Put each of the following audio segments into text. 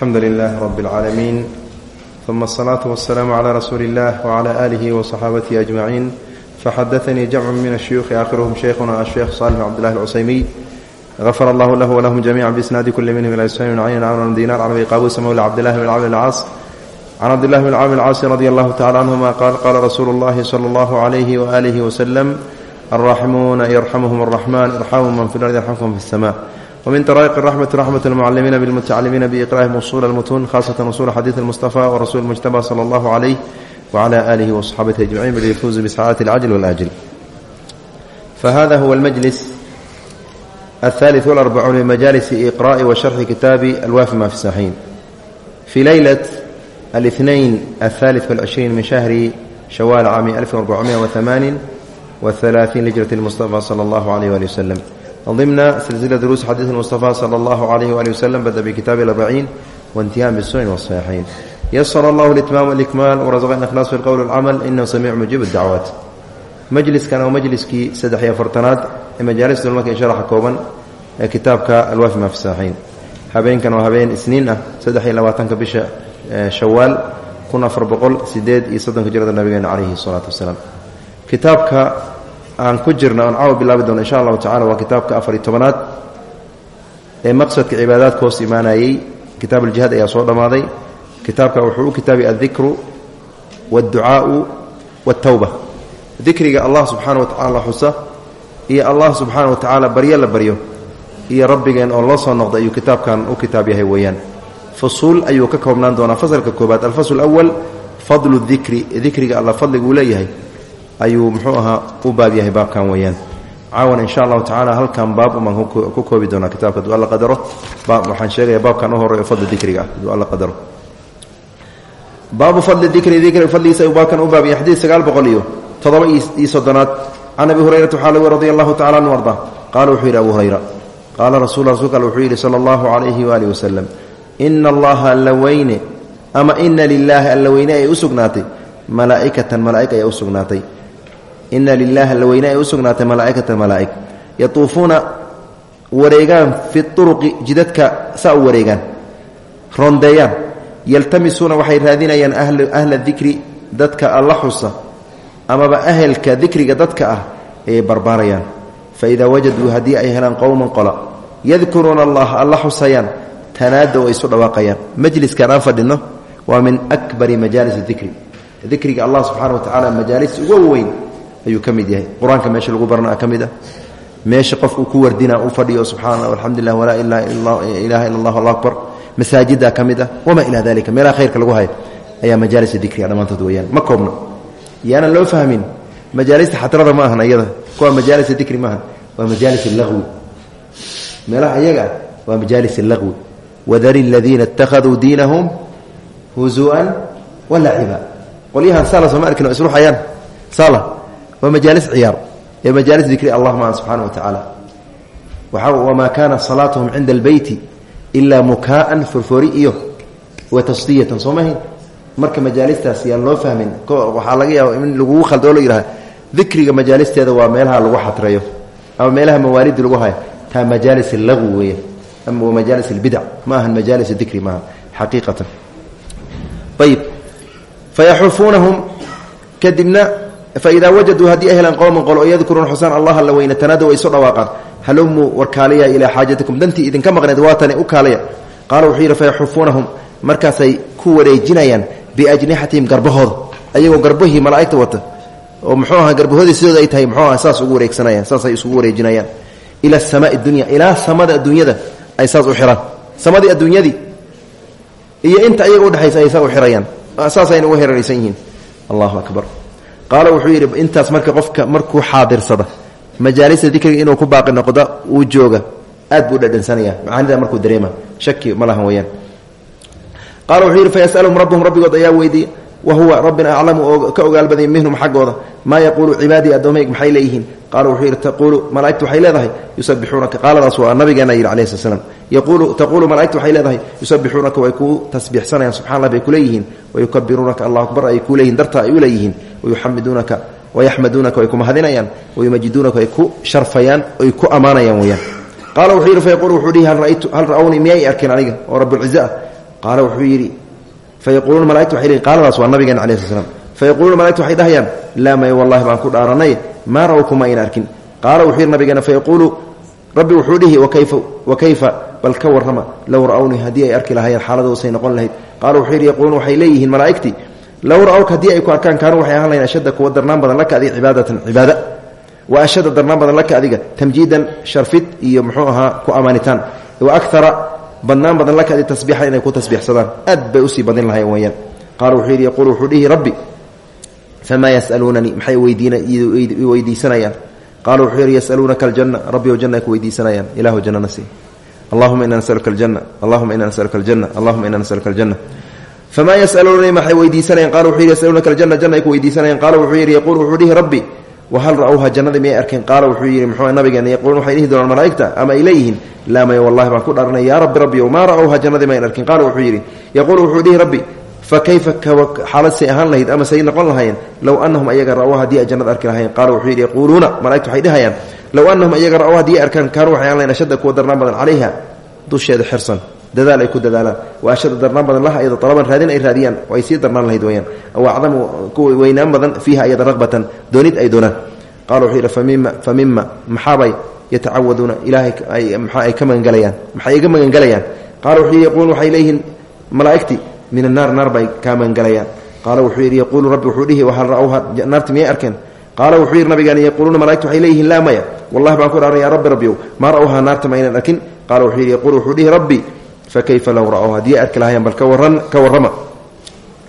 alxamdu lilah rab اlcaalamiin uma asalaatu wasalaamu cla rasuuli اllah wcla alihi waصaxaabatihi ajmaciin faxadaanii jamcu min ashuyuuhi aakhiruhum sheikhuna asheekh salix bn cbdillahi alcusaymiy gafar allahu lahu walahum jamica bisnaadi kuli minhum ila ismain caynan camr dinar can abi qaabuusa mawla cabdillahi bn camr alcaas can cabdillahi bn camr alcaasi radi allahu tacala canhuma qaal qaala rasuulu اllahi sala allahu alayhi waalihi waslem alraximuuna yarxamuhum araxman irxamu man fi lardi yarxamkum fi اsama wmin daraa'iq raxmati raxmat almucalimiina bilmutacalimiina biiqraa'ihim usuula almutuun khasatan usuula xadiid almustafa warasuul mujtaba sala allahu calayh wcla aalihi waصxaabatihi ajmaciin bilfuuzi bisacaadati alcajl walaajil fahada huwa almajlis alثالث والأربعون من مجالس إقراء وشرح كتاب الوافي ما في الصحيحين في ليلة الاثنين الثالث والعشرين من شهر شوال عام 1438 لهجرة المصطفى صلى الله عليه وآله وسلم ضمن سلسلة دروس حديث المصطفى صلى الله عليه وآله وسلم بدأ بكتاب الأربعين وانتهاء بالسنن والصحيحين يسر الله الإتمام والإكمال ورزقنا الإخلاص في القول والعمل إنه سميع مجيب الدعوات majliskan oo majliskii saddex iyo afartanaad ee majaalista marka sharaxa kooban ee kitaabka alwaafi ma fi saaxiin habeenkan waa habeen isniin ah saddex iyo labaatanka bisha shawaal kun afar boqol sideed iyo soddonka jirada nabigeena calayhi salaatu wasalaam kitaabka aan ku jirna oon caawa bilaabi doono insha allahu tacala waa kitaabka afar iyo tobanaad ee maqsadka cibaadaadka hoos imaanayey kitaab aljihaad ayaa soo dhammaaday. Kitaabka wuxuu u kitaabay addikru waadducaau waatawba dikriga allah subxaana wa tacala xusa iyo allah subxaana wa tacaala baryo la baryo iyo rabbigeen oo loo soo noqda ayuu kitaabkan u kitaab yahay weeyaan. Fusuul ayuu ka koobnaan doonaa. Fasalka koobaad alfasl awal fadlu dikri. Dikriga alla fadliguu leeyahay ayuu muxuu ahaa u baab yahay baabkan weeyaan. Caawan insha allahu tacala halkan baab umaan ku koobi doonaa kitaabka duu alla qadaro. Waxaan sheegaya baabkan u horeeyo fadli dikriga ah duu alla qadaro. Baabu fadli dikri dikri fadligiisa ayuu baabkan u baab yahay. Xadiid sagaal boqol iyo todoba iyo soddonaad. Can abi hurayrata waxaa lagu radi allahu tacala anu arda. Qaala wuxuu yidhi abu hurayra. Qaala rasul rasulka al wuxuu yidhi sala allahu calayhi waaalih wasalam ina allaha alla weyne ama ina lilaahi ina lilaahi alla weyne ay u sugnaatay malaa'ikatan malaa'ig. Wareegaan fi turuqi jidadka saa u wareegaan rondeeyaan yaltamisuuna waxay raadinayaan ahla dikri dadka alla xusa amaba ahelka dikriga dadka ah ayay barbaarayaan. Fa idaa wajaduu haddii ay helaan qowman qola yadkuruuna allah alla xusayaan tanaadow ay isu dhawaaqayaan. Majliskan aan waa min akbari majaalis dikri. Dikriga allah subxana wa tacala majaalis uga weyn ayuu ka yahay. Qur'aanka meesha lagu barnaa ka ah. Meesha qofku ku wardina u fadhiyo subxana alxamdulilah walaa ilaha illa allah alla akbar. Masaajida ka mid ah dalika meelaha khayrka lagu hayo ayaa majaalis dikriga dhammaantood weyaan ma koobno. Yaanan loo fahmin. Majaalista xadrada ma ahan iyada. Kuwa majaalis dikri maaha waa majaalis lagwi. Meelaha ayaga ah waa majaalis lagwi. Wadari aladiina اtakhaduu diinahum huzuan walaciba qolyahan sala sooma arkin o sala waa majaalis ciyaar ee majaalis dikri allah maa subxana wa tacaala wamaa kaana salaatuhum cinda albeyti ilaa mukaa'an forfori iyo wa tasdiyatan soo mahayn marka majaalistaas yaan loo fahmin waxaa laga yaaba in lagugu khaldo o la yidhaha dikriga majaalisteeda waa meelaha lagu xatreeyo ama meelaha mawaalidi lagu hayo taa majaalis lagwi weya ama waa majaalis albidac ma ahan majaalis dikri maaha xaqiiqatan ayib fayaxufuunahum kadibna faidaa wajaduu haddii ay helaan qowman qol oo yadkuruuna xusaan allah alla weyne tanadow ay soo dhawaaqaan halumuu warkaalaya ilaa xaajatikum dantii idinka maqneed waatani u kaalaya qaala wuxuu yidhi fayaxufuunahum markaasay ku wareejinayaan biajnixatihim garbahooda ayagoo garbahii malaa'igta wata oo muxuu aha garbahoodii sidooda ay tahay muxuu aha saas ugu wareegsanayaan saasay isugu wareejinayaan ila asamaai dunya ilaa samada adduunyada ay saas u xiraan samadii adduunyadii iyo inta ayaga udhexaysa ay saa u qaala wuxuu yidhi intaas marka qofka markuu xaadirsada majaalista dikriga inuu ku baaqi noqda uu jooga. Aad buu dhadhansanaya macaanida markuu dareema. Shaki ma lahan weyaan qaala wuxuu yidhi fayasalhum rabbuhum rabbigood ayaa weydiiya wa huwa rabbina aclamu ka ogaal badaya minhum xaggooda maa yaquulu cibaadii addoomayg maxay leeyihiin? Qaala wuxuu yidhi taquulu malaa'igtu waxay leedahay yusabixuunaka qaaladaas waa nabigeena yidhi alayhi slat slam taquulu malaa'igtu waxay leedahay yusabixuunaka way kuu tasbiixsanayaan subxana allah bay ku leeyihiin wayukabiruunaka allahu akbar ay kuu leeyihiin dartaa ay u leeyihiin wayuxamiduunaka wayaxmaduunaka way ku mahadinayaan wayumajiduunaka way ku sharfayaan oy ku ammaanayaan weyaan qaala wuxuu yidhi fayaquulu wuxuu dhihi hal ra'awnii miyay arkeen aniga oo rabbulcize ah qaala wuxuu yidhi fayaquuluuna malaigtu waxay leeyiin qaaladaas waa nabigeena calayi sl slam fayaquuluuna malaigtu waxay dhahayaan laa may wallahi baan ku dhaaranay maa rawkuma ayna arkin qaala wuxuu yidhi nabigeena fayaquulu rabbi wuxuu dhihi wakayfa wakayfa bal ka warrama low ay low ra-wka haddii ku arkaan kaanuu waxay ahaan lahayn ashadda kuwa darnaan badan laka adiga cibaadatan cibaada wa ashadda darnaan badan laka adiga tamjiidan sharfid iyo muxuu ahaa ku ammaanitaan wa akara badnaan badan laka adi tasbiixan inay ku tasbiixsadaan aad bay u sii badin lahayn weyaan qaala wuxuu yidhi yaquulu wuxuu rabbi famaa yasaluunanii maxay weydiisanayaan qaala wuxuu yidhi yasaluunaka aljanna rabbi ow janna ay ku weydiisanayaan ilahu jannana sii allahuma ina nasaluka aljanna allahuma ina nasaluka aljanna allahuma ina nasaluka aljanna famaa yasaluunanii maxay weydiisanayaan qala wuxuu yidhi yasaluunaka aljanna janna ay ku weydiisanayaan qaala wuxuu yidhi yaquulu wuxuu dhihi rabbi wahal ra-wha jannadii miyay arkeen qaala wuxuu yidhi muxuu nabigeena yaquuluun waxay dhihi doonaan malaa'igta ama ay leeyihiin laa may wallahi baan ku dhaaranay yaa rabbi rabbi ow maa ra-wha jannadii mayn arkin qaala wuxuu yidhi yaquulu wuxuu dhihi rabbi fa kayfa xaalad say ahaan lahayd ama say noqon lahaayeen low anahum ayaga ra-w haddii ay jannad arki lahayen qaala wuxuu yidhi yaquuluuna malaigtu waxay kuwa darnaan badan calayha dusheeda xirsan dadaal ay ku dadaalaan. Wa ashadda darnaan badan laha iyada talaban raadin ay raadiyaan. Oo ay sii darnaan lahayd weyaan aw acdamu kuwa weynaan badan fiiha iyada raqbatan. Doonid ay doonaan. Qala wuxuu yidhi famima fa maxaabay yatacawaduuna ilaahay ay maxaa ay ka magangelayaan maxay iga magangelayaan qaala wuxuu yidhi yaquuluun waxay leeyihiin malaa'igti min annaar naar bay kaa magangelayaan qaala wuxuu yidhi yaquulu rabbi wuxuu dhihi wahal ra-wha naarti miyay arkeen? Qaala wuxuu yidhi nabigeeni yaquuluuna malaigtu waxay leeyihiin laa maya. Wallahi baan ku dhaaran yaa rabbi rabbiyow maa ra-wha naarta ma arkin? Qaala wuxuu yidhi yaquulu wuxuu dhihi rabbi fa kayfa low ra-w haddii arki lahayaan bal kawaran ka warrama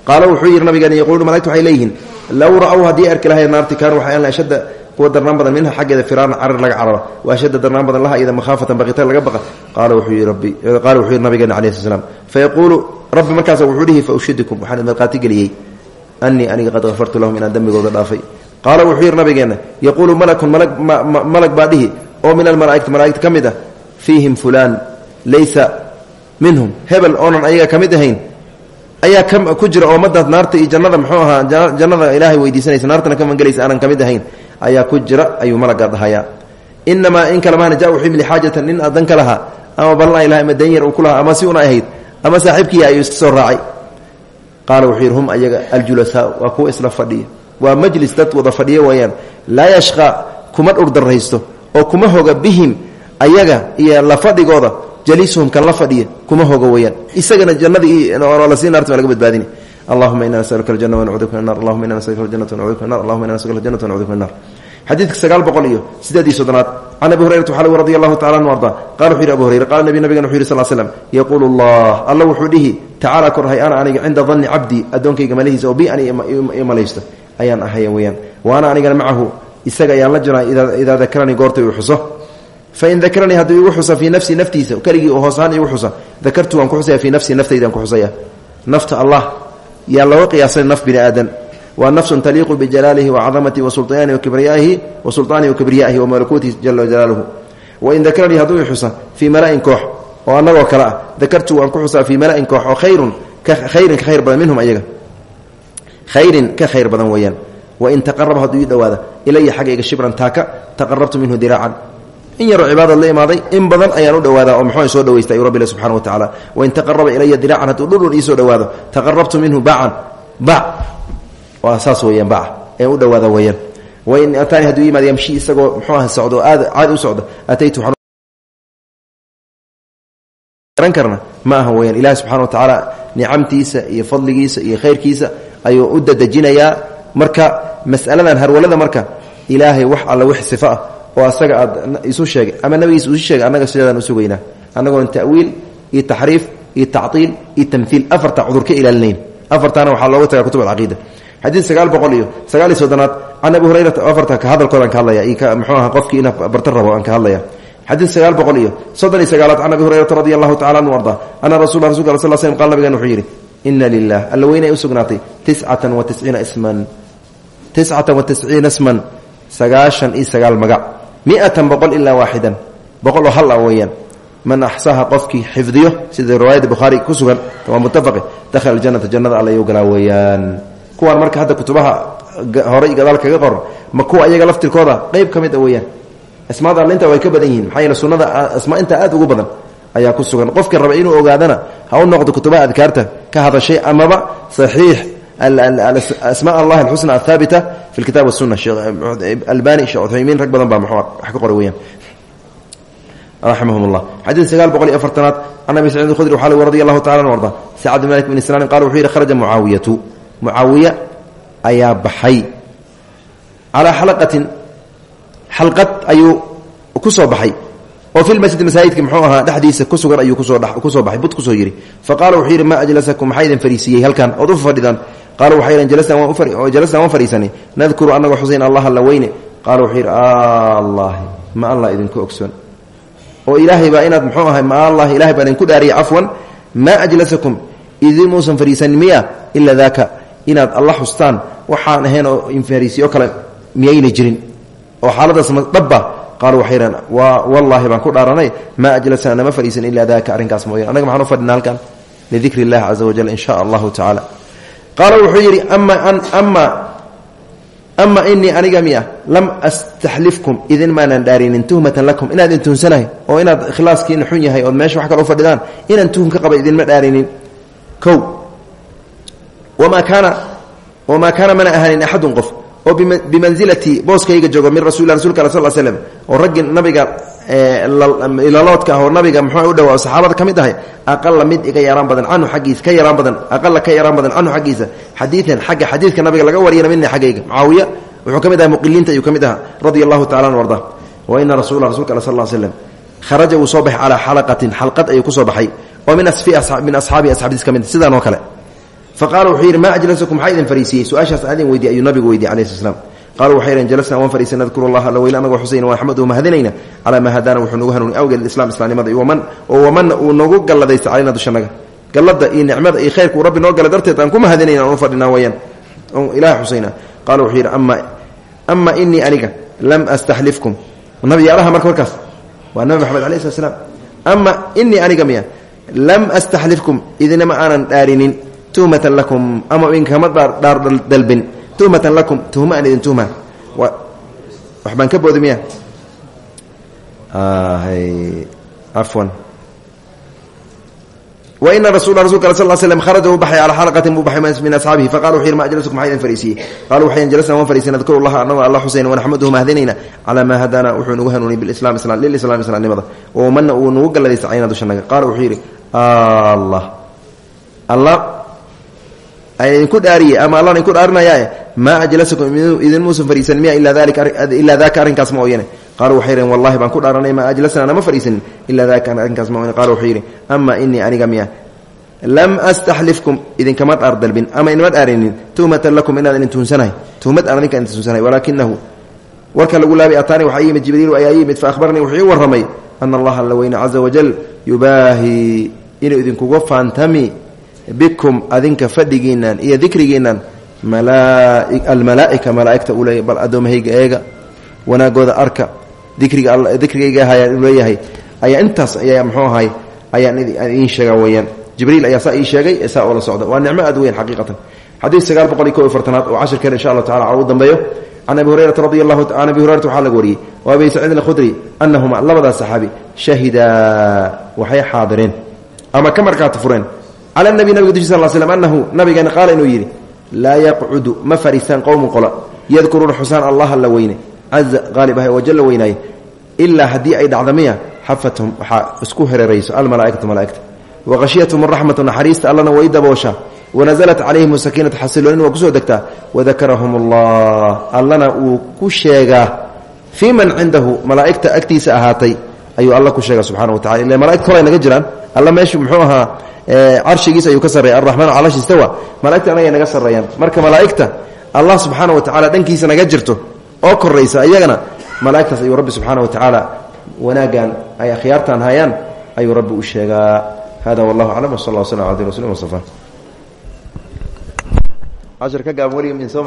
qaala wuxuu yidhi nabigeeni yaquuluuna malaigtu waxay leeyihiin low ra-w haddii arki lahayeen naarti kaanu waxay aan ashadda kuwa darnaan badan minha xaggeeda firaaran carar laga carara wa ashadda darnaan badan laha iyada makhaafatan baqitaan laga baqa qaala wuxuu yidhi rabbi qaala wuxuu yidhi nabigeena calayi sl slam fayaquulu rabbi markaasa wuxuu dhihi fa ushidikum waxaan idmarqaati geliyey anii aniga qad hafartu lahum inaan dembigooda dhaafay qaala wuxuu yidhi nabigeenna yaquulu malakun malag baa dhihi oo min almalaa'igti malaa'igta ka mid fiihim fulaan laysa minhum. Hebel oonan ayaga ka mid ahayn. Ayaa ku jira oo madaas naarta iyo jannada muxuu ahaa jannada ilaahay weydiisanaysa naartana ka mangelaysa aanan ka mid ahayn ayaa ku jira ayuu malaga dhahayaa inamaa in kale maana ja wuxuu yimid xaajatan nin adan ka lahaa ama ballan ay lahay ama danyar uu ku lahaa ama si una ahayd ama saaxiibkiiya ayuu iska soo raacay. Qaala wuxuu yidhi hum ayaga aljulasaa waa kuwa isla fadhiya waa majlis dad wada fadhiya weeyaan. Laa yashqa kuma dhurdarraysto oo kuma hoga bihim ayaga iyo la fadhigooda jaliisuhum kan la fadhiya kuma hoga weeyaan isagana jannadii la sii naarta laga badbaadini. Allahuma ina nasaluka aljanna wancuuduka min nar allahuma ina nasaluka aljannata wancuuduka min nar allahuma ina nasaluka aljannata wancuuduka min nar xadiidka sagaal boqol iyo sideedii soddonaad. Can abi hurayrata waxaa radi allahu tacala qala wuxu abu hurayra qala nabi nabigan wuxu yidhi sal slam yaquulu allah alla wuxuu dhihi tacaala korhay ana aniga cinda danni cabdii addoonkayga malihiisa oo bi ani malaysto. Ayaan ahaya weyaan. Wa ana anigana macahu isaga ayaan la jiraa idaa dakaranii goorta uu xuso fain dakaranii hadduu igu xusa fii nafsii naftiisa keligii uu hoosaan igu xusa dakartu waan ku xusaya fii nafsii naftaydan ku xusaya nafta allah yaa looga qiyaasay naf bini aadan waa nafsun taliiqu bijalaalihi wacadamatihi wasulطaanihi wakibriyaihi wa sulطaanihi wakibriyaihi wa malakuutihi jala jalaaluhu wain dakaranii hadduu i xusa fii mala'in koox oo annagoo kale ah dakartu waan ku xusaa fii mala'in koox oo khayrun khayrin ka khayr badan minhum ayaga khayrin ka in yaroo cibaadad la imaaday in badan ayaan u dhawaadaa oo muxuu soo dhawaysta ayuu rabbi subxana wa tacaala. Wain taqaraba ilaya diraacan hadduu dhudhun iisoo dhawaado taqarabtu minhu bacan bac waa saas weeyaan baca ee u dhawaada weeyaan. Wain ataani hadduu yimaad yamshi isagoo muxuu aha socdo aad caadi u socdo ataytu garan karna. Ma aha weyaan ilahi subxana wa tacaala nicamtiisa iyo fadligiisa iyo khayrkiisa ayuu u dadejinayaa marka mas'aladan harwalada marka ilaahay wax alla wix sifo ah oo asaga aad isu sheegay ama nabigiisa isu sheegay annaga sideedaan u sugaynaa. Annagoon ta'wiil iyo taxriif iyo tactiil iyo tamhiil afarta cudur ka ilaalinayn afartaana waxaa looga tagaa kutub alcaqiida xadiid sagaal boqol iyo sagaal iyo soddonaad. Can abi hurayrata afarta ka hadalkoodaan ka hadlaya iyo muxuu aha qofkii ina barta rabo aan ka hadlaya xadiid sagaal iyo soddon iyo sagaalaad can abi hurayrata anhu arda ana rasul rasulka al sl slm qal nabigan wuxuu yidhi ina lilah alla weynay isman. Tiscatan wa tisciina isman. Sagaashan iyo magac miatan boqol ilaa waaxidan boqol oo hal ah weeyaan. Man axsaha qofkii xifdiyo sida riwaayada bukhaari ku sugan waa muttafaqi dakhala aljanata jannada alla yuu galaa weeyaan. Kuwaan marka hadda kutubaha horay gadaal kaga qoran ma kuwa ayaga laftirkooda qeyb ka mid a weeyaan. Asmaada allinta way ka badan yihiin maxaa yeele sunnada asmaa intaa aad ugu badan ayaa ku sugan. Qofkii raba inuu ogaadana ha u noqdo kutubaha adkaarta ka hadashay amaba saxiix asmaa allah alxusna athaabita fi lkitab wasuna albani sheekh uthaymiin rag badan baa mxuu wax ka qoray weyaan raximahum llah xadiid sagaal boqol iyo afartanaad can abi saciid khudri waxaa lg radi allahu tacala an arda sacad bin malik bin islaan qala wuxuu yidhi kharaja mucaawiyatu mucaawiya ayaa baxay calaa xalaqatin xalqad ayuu ku soo baxay oo fi lmasjid masaajidka muxuu ahaa dhexdiisa ku sugan ayuu ku soo baxay bud ku soo yidhi fa qaala wuxuu yidhi maa ajlasakum maxaa idin fariisiiyey halkan ood u fadhidaan qaala waxay yidhan jalasnaa waan fadhiisanay nadkuru anagoo xusayn allah alla weyne. Qaala wuxuu yidhi allahi ma allah idinku ogsoon. Oo ilaahay baa inaad muxuu ahay ma allah ilahay baa idinku dhaariyay cafwan maa ajlasakum idin muusan fariisanin miya ilaa daaka inaad alla xustaan waxaan ahayn oo infariisiyo kale miyayna jirin. Oo xaaladaas dhabba. Qaalu waxay yidhahan wallaahi baan ku dhaaranay maa ajlasana nama fadhiisan ilaa daaka arrinkaas mooyaan annaga maxaan u fadhinaa halkan? Lidikri illahi caza wajal in sha allahu tacaala qaala wuxuu yidhi ama inii aniga miya lam astaxlifkum idin maanan dhaarinin tuhmatan lakum inaad intuunsanahay oo inaad ikhlaaskiina xun yahay ood meesha wax kale u fadhidaan inaan tuhum ka qaba idinma dhaarinin. O wamaa kaana mana ahaanin axadun qof oo bimansilati booskayga joogo min rasul rasulka al sal slm oo raggii nabiga ilaloodka ah oo nabiga muxuu u dhawaa saxaabada ka mid ahay aqala mid iga yaraan badan canhu aggiisa ka yaraan badan aqala ka yaraan badan canhu xaggiisa xadiian xagga xadiidka nabiga laga wariyana mina xaggayga mucaawiya wuxuu ka mid ahay muqiliinta ayuu ka mid ahaa radia allahu tacala an arda wa ina rasula rasulka al sal slm kharaja wuu soo baxay calaa xalaqatin xalqad ayuu ku soo baxay oo min asxaabi asxaabtiis ka mid sidaan oo kale faqala wuxuu yidhi maa ajlasakum maxaa idin fariisiyey su'aashaas adin weydiy ayuu nabigu weydiye alayh sl slam qaaluu waxay yidheen jalasna waan fariisay nadkuru allaha alla weyl anagoo xusayn waan xamadu mahadinayna calaa maa hadaana wuxuu nagu hanuuni awgeed islam islaamnimada waman oo wamanna uu nagu galladaysta calayna dushanaga gallada iyo nicmada iyo khayrka uu rabbi noo gala darteed aan ku mahadinayna aan u fadhinaa wayaan ilaha xusayna qaala wuxuu yidhi ama ama inii aniga lam astaxlifkum nabi yaalaha marka warkaas waa nabi maxamed tuhmatan lakum ama inkama dhaar dalbin. Tuhmatan lakum tuhma aan idin tuhma wax baan ka booda miya. Cafwan waina rasul rasulka al sal slm kharaja uu baxay calaa xalaqatin buu baxay min asxaabihi. Faqala wuxu yidhi ma ajlasakum maxaa idin fariisiyey qalu waxayn jalasna waan fariisay nadkuru llaha anagoo alla xusayn wanaxmaduhu mahadinayna calaa maa hadaana wuxuu nagu hanuuniyey bilislam islam lilislam islaamnimada wamana uu nagu galladaysta cayna dushanaga qaala wuxuu yidhi allah alla ayaan idinku dhaariyey ama allaan idinku dhaarinayaae maa ajlasakum idin muusan fariisanin miya ilaa daaka arrinkaas ma ooyane qaaluu waxay yidheen wallahi baan ku dhaaranay maa ajlasnaa nama fariisanin ilaa daaka arrinkaas ma ooyane qala wuxuu yidhi ama inii aniga miya lam astaxlifkum idinkama dhaar dalbin ama inama dhaarinin tuhmatan lakum inaad idin tuunsanahay tuhmad aan idinka idin tuunsanahay warka lagu laabay ataani waxaa yimid jibriilu ayaa yimid fa ahbarnii wuxuu ii warramay ana allaha alla weyne caza wajal yubaahi inuu idinkuga faantami bikum adinka fadhigiinnan iyo dikrigiinnan almalaaika malaaigta uu leeyahy bal addoommahayga eega wanaagooda arka dikriga dikrigayga hayaan uu leeyahay ayaa intaas ayaa muxuu ahay ayaan idiin sheegaa weeyaan. Jibriil ayaa saa ii sheegay ee saa oo la socda. Waa nicmo aad weyn xaqiiqatan. Xadiid sagaal boqol iyo ko iyo fartanaad oo cashirkeen insha allah tacala u dambeeyo. Can abi hurayrata radi allahu abi hurayrata waxaa laga wariyey. Wa abi saciidin alkhudri annahuma labadaas saxaabi shahidaa waxay xaadireen ama ka markaati fureen cala nabi nabiga dushi sal slm anahu nabigeena qaala inuu yidhi laa yaqcudu ma fariistaan qowmun qola yadkuruuna xusaan allaha la weyne caza qaalib ah wajalla weynaaye ilaa haddii ay dhacda miya xafathum waxaa isku hereerayso almalaaikatu malaaigta waqashiyathum araxmatu naxariista allana way dabooshaa wanasalat calayhim sakiinatu xasiloonin waa ku soo degtaa wadakarahum allah allana uu ku sheegaa fii man cindahu malaa'igta agtiisa ahaatay ayuu alla ku sheega subxana wa carshigiisa ayuu ka sarreya araxmaan calash istawa malaigta anagay naga sarreeyaan. Marka malaa'igta allah subxaana wa tacala dhankiisa naga jirto oo koraysa iyagana malaa'igtaas ayuu rabbi subxaana wa tacaala wanaaggan ay akhyaartan hayaan ayuu rabbi u sheegaa. Hada wallahu aclam wsal lla w slm ala abdi rasul mustafa ka gaaban min soo